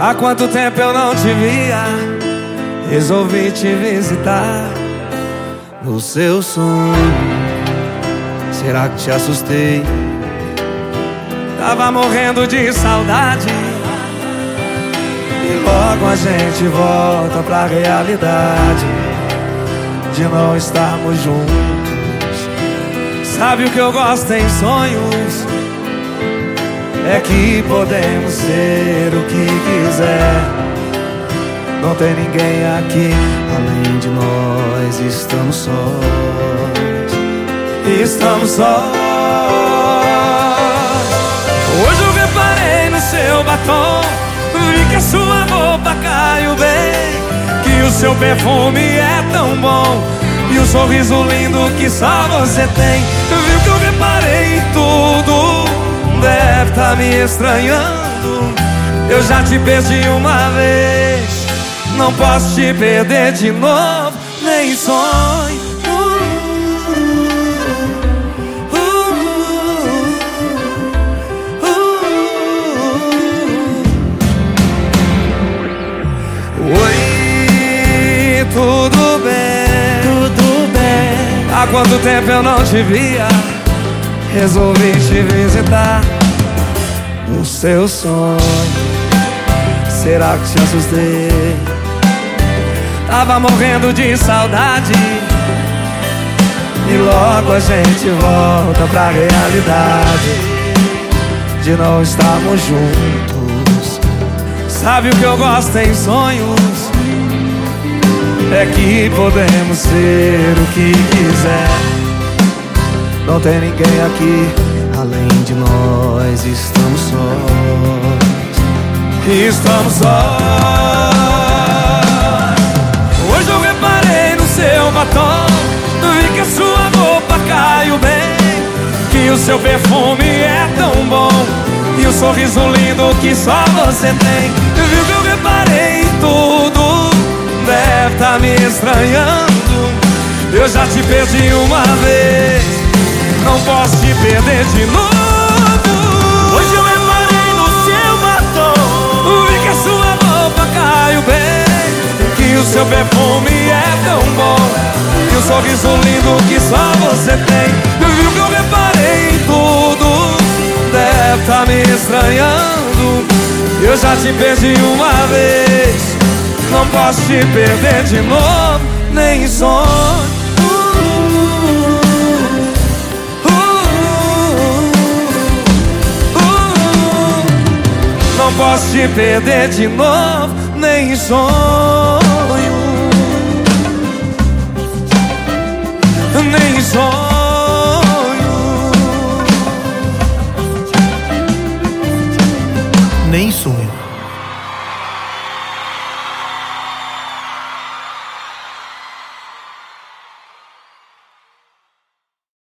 Há quanto tempo eu não te via? Resolvi te visitar no seu sonho. Será que te assustei? Tava morrendo de saudade. E logo a gente volta pra realidade de não estarmos juntos. Sabe o que eu gosto em sonhos? É que podemos ser o que quiser. Não tem ninguém aqui além de nós. Estamos sós. Estamos sós. Hoje eu reparei no seu batom. Vi que a sua roupa caiu bem. Que o seu perfume é tão bom. E o sorriso lindo que só você tem. Viu que eu reparei em tudo. Deve tá me estranhando. Eu já te perdi uma vez. Não posso te perder de novo, nem sonho. Oi, tudo bem? Tudo bem, Há quanto tempo eu não te via? Resolvi te visitar no seu sonho. Será que te assustei? Tava morrendo de saudade. E logo a gente volta pra realidade de não estarmos juntos. Sabe o que eu gosto em sonhos? É que podemos ser o que quiser. Não tem ninguém aqui além de nós. Estamos sós. Estamos sós. Hoje eu reparei no seu batom. Vi que a sua roupa caiu bem. Que o seu perfume é tão bom. E o sorriso lindo que só você tem. Viu que eu reparei em tudo. Deve tá me estranhando. Eu já te perdi uma vez. Não posso te perder de novo. Hoje eu reparei no seu batom. Vi que a sua roupa caiu bem. Que o seu perfume é tão bom. E o sorriso lindo que só você tem. Viu que eu reparei em tudo. Deve tá me estranhando. Eu já te perdi uma vez. Não posso te perder de novo, nem em sonho. Posso te perder de novo, nem em sonho. Nem em sonho.